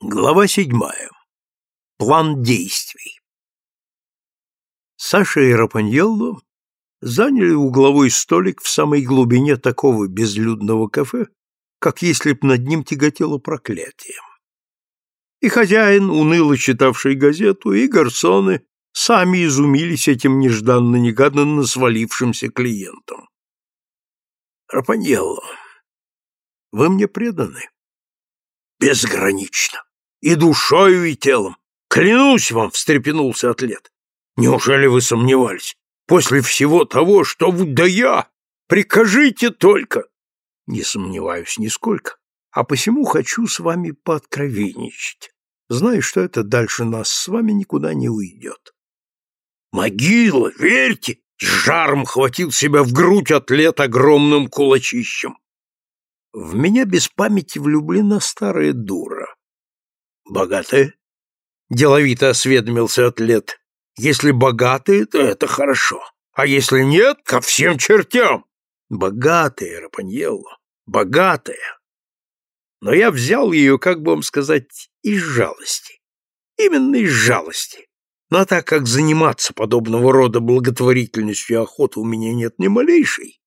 Глава седьмая. План действий. Саша и Рапаньелло заняли угловой столик в самой глубине такого безлюдного кафе, как если б над ним тяготело проклятие. И хозяин, уныло читавший газету, и гарсоны сами изумились этим нежданно-негаданно свалившимся клиентом. «Рапаньелло, вы мне преданы?» «Безгранично!» И душою, и телом. Клянусь вам, встрепенулся атлет. Неужели вы сомневались? После всего того, что вы... Да я! Прикажите только! Не сомневаюсь нисколько, а посему хочу с вами пооткровенничать. Знаю, что это дальше нас с вами никуда не уйдет. Могила, верьте! Жаром хватил себя в грудь атлет огромным кулачищем. В меня без памяти влюблена старая дура. Богатые? Деловито осведомился атлет. Если богатые, то это хорошо. А если нет, ко всем чертям. Богатые, Рапаньелло, богатые. Но я взял ее, как бы вам сказать, из жалости. Именно из жалости. Но так как заниматься подобного рода благотворительностью и охотой у меня нет ни малейшей,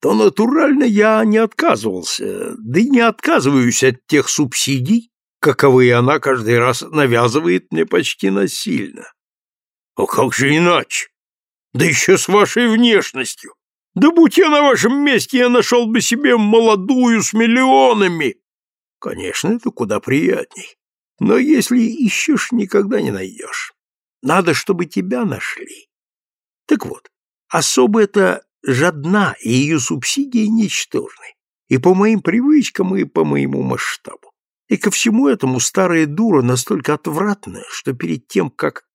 то натурально я не отказывался, да и не отказываюсь от тех субсидий, каковые она каждый раз навязывает мне почти насильно. О, как же иначе? Да еще с вашей внешностью. Да будь я на вашем месте, я нашел бы себе молодую с миллионами. Конечно, это куда приятней. Но если ищешь, никогда не найдешь. Надо, чтобы тебя нашли. Так вот, особо это жадна, и ее субсидии ничтожны. И по моим привычкам, и по моему масштабу. И ко всему этому старая дура настолько отвратная, что перед тем, как...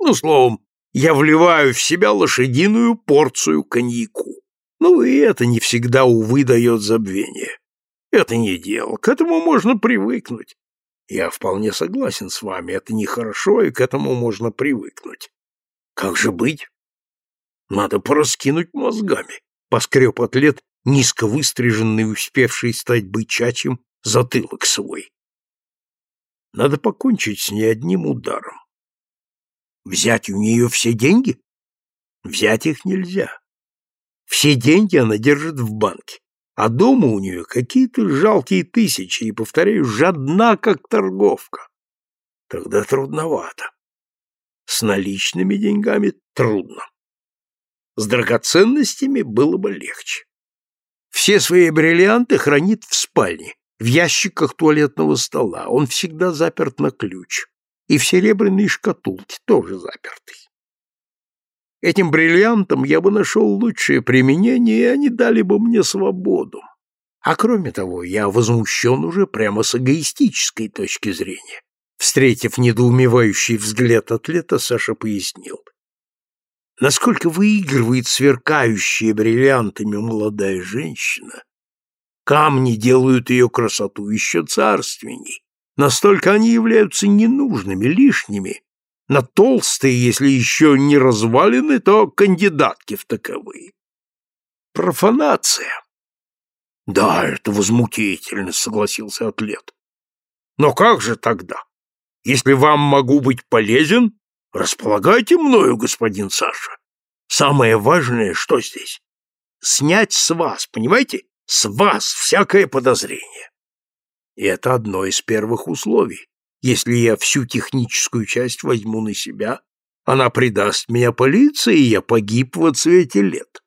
Ну, словом, я вливаю в себя лошадиную порцию коньяку. Ну, и это не всегда, увы, дает забвение. Это не дело, к этому можно привыкнуть. Я вполне согласен с вами, это нехорошо, и к этому можно привыкнуть. Как же быть? Надо пораскинуть мозгами, — поскреб атлет, низко выстриженный, успевший стать бычачим затылок свой. Надо покончить с ней одним ударом. Взять у нее все деньги? Взять их нельзя. Все деньги она держит в банке, а дома у нее какие-то жалкие тысячи, и, повторяю, жадна, как торговка. Тогда трудновато. С наличными деньгами трудно. С драгоценностями было бы легче. Все свои бриллианты хранит в спальне, в ящиках туалетного стола, он всегда заперт на ключ, и в серебряной шкатулке тоже запертый. Этим бриллиантам я бы нашел лучшее применение, и они дали бы мне свободу. А кроме того, я возмущен уже прямо с эгоистической точки зрения. Встретив недоумевающий взгляд атлета, Саша пояснил. Насколько выигрывает сверкающая бриллиантами молодая женщина, Камни делают ее красоту еще царственней. Настолько они являются ненужными, лишними. На толстые, если еще не развалины, то кандидатки в таковые. Профанация. Да, это возмутительно, согласился атлет. Но как же тогда? Если вам могу быть полезен, располагайте мною, господин Саша. Самое важное, что здесь? Снять с вас, понимаете? С вас всякое подозрение. И это одно из первых условий. Если я всю техническую часть возьму на себя, она предаст меня полиции, и я погиб в отсвете лет.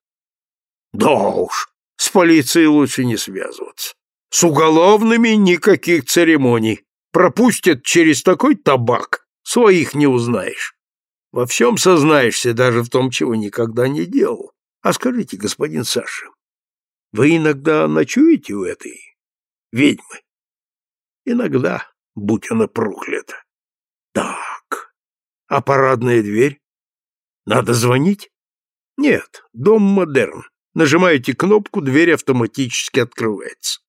Да уж, с полицией лучше не связываться. С уголовными никаких церемоний. Пропустят через такой табак, своих не узнаешь. Во всем сознаешься, даже в том, чего никогда не делал. А скажите, господин Саша, вы иногда ночуете у этой ведьмы? Иногда, будь она проклята. Так, а парадная дверь? Надо звонить? Нет, дом модерн. Нажимаете кнопку, дверь автоматически открывается.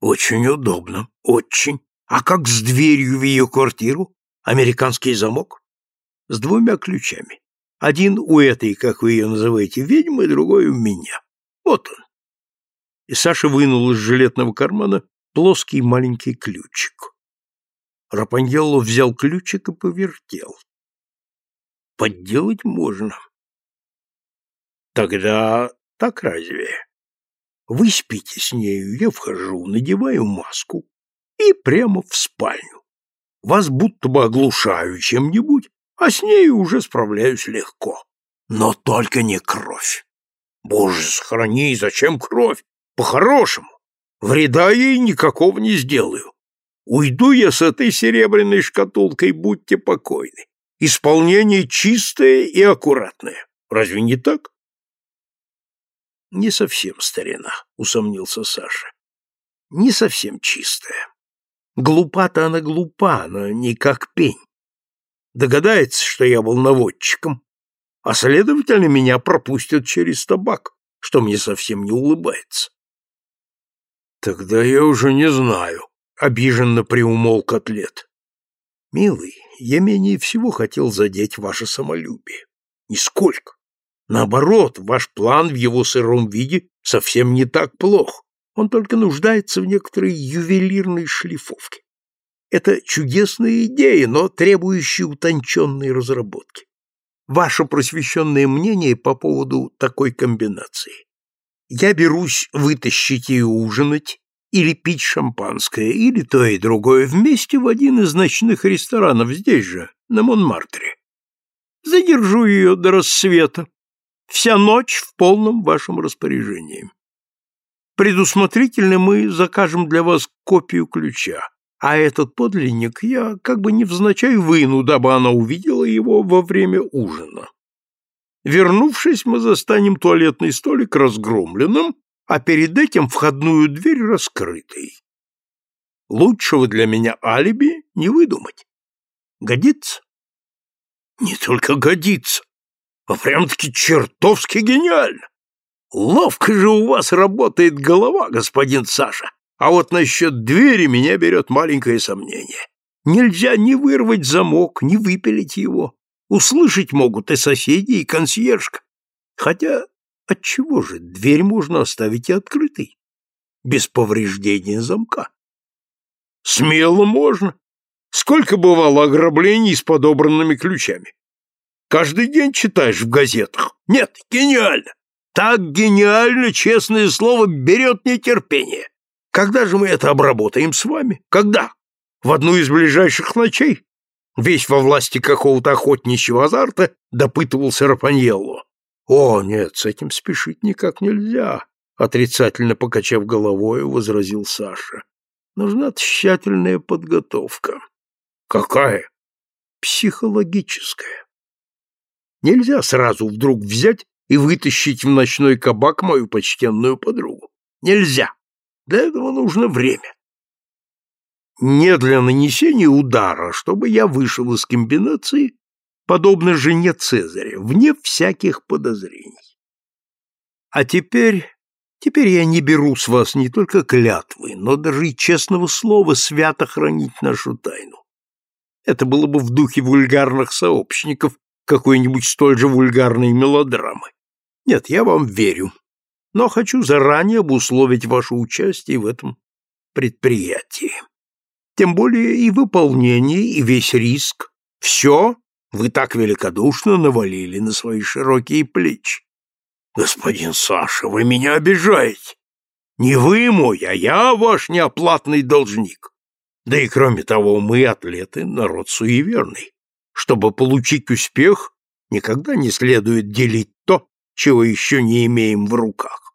Очень удобно, очень. А как с дверью в ее квартиру? Американский замок? С двумя ключами. Один у этой, как вы ее называете, ведьмы, другой у меня. Вот он и Саша вынул из жилетного кармана плоский маленький ключик. Рапаньелло взял ключик и повертел. Подделать можно. Тогда так разве? Вы спите с нею, я вхожу, надеваю маску и прямо в спальню. Вас будто бы оглушаю чем-нибудь, а с нею уже справляюсь легко. Но только не кровь. Боже, сохрани, зачем кровь? По-хорошему. Вреда ей никакого не сделаю. Уйду я с этой серебряной шкатулкой, будьте покойны. Исполнение чистое и аккуратное. Разве не так? Не совсем старина, усомнился Саша. Не совсем чистая. Глупа-то она глупа, но не как пень. Догадается, что я был наводчиком, а, следовательно, меня пропустят через табак, что мне совсем не улыбается. Тогда я уже не знаю, — обиженно приумолк атлет. Милый, я менее всего хотел задеть ваше самолюбие. Нисколько. Наоборот, ваш план в его сыром виде совсем не так плох. Он только нуждается в некоторой ювелирной шлифовке. Это чудесная идея, но требующая утонченной разработки. Ваше просвещенное мнение по поводу такой комбинации. Я берусь вытащить и ужинать, или пить шампанское, или то и другое вместе в один из ночных ресторанов здесь же, на Монмартре. Задержу ее до рассвета. Вся ночь в полном вашем распоряжении. Предусмотрительно мы закажем для вас копию ключа, а этот подлинник я как бы невзначай выну, дабы она увидела его во время ужина. Вернувшись, мы застанем туалетный столик разгромленным, а перед этим входную дверь раскрытой. Лучшего для меня алиби не выдумать. Годится? Не только годится, а прям-таки чертовски гениально. Ловко же у вас работает голова, господин Саша. А вот насчет двери меня берет маленькое сомнение. Нельзя ни вырвать замок, ни выпилить его. Услышать могут и соседи, и консьержка. Хотя, отчего же, дверь можно оставить и открытой, без повреждения замка. Смело можно. Сколько бывало ограблений с подобранными ключами? Каждый день читаешь в газетах. Нет, гениально. Так гениально, честное слово, берет нетерпение. Когда же мы это обработаем с вами? Когда? В одну из ближайших ночей? Весь во власти какого-то охотничьего азарта допытывался Рапаньелло. О, нет, с этим спешить никак нельзя, отрицательно покачав головой, возразил Саша. Нужна тщательная подготовка. Какая? Психологическая. Нельзя сразу вдруг взять и вытащить в ночной кабак мою почтенную подругу. Нельзя. Для этого нужно время. Не для нанесения удара, чтобы я вышел из комбинации, подобно жене Цезаря, вне всяких подозрений. А теперь, теперь я не беру с вас не только клятвы, но даже и честного слова свято хранить нашу тайну. Это было бы в духе вульгарных сообщников, какой-нибудь столь же вульгарной мелодрамы. Нет, я вам верю, но хочу заранее обусловить ваше участие в этом предприятии. Тем более и выполнение, и весь риск. Все вы так великодушно навалили на свои широкие плечи. Господин Саша, вы меня обижаете. Не вы мой, а я ваш неоплатный должник. Да и кроме того, мы, атлеты, народ суеверный. Чтобы получить успех, никогда не следует делить то, чего еще не имеем в руках.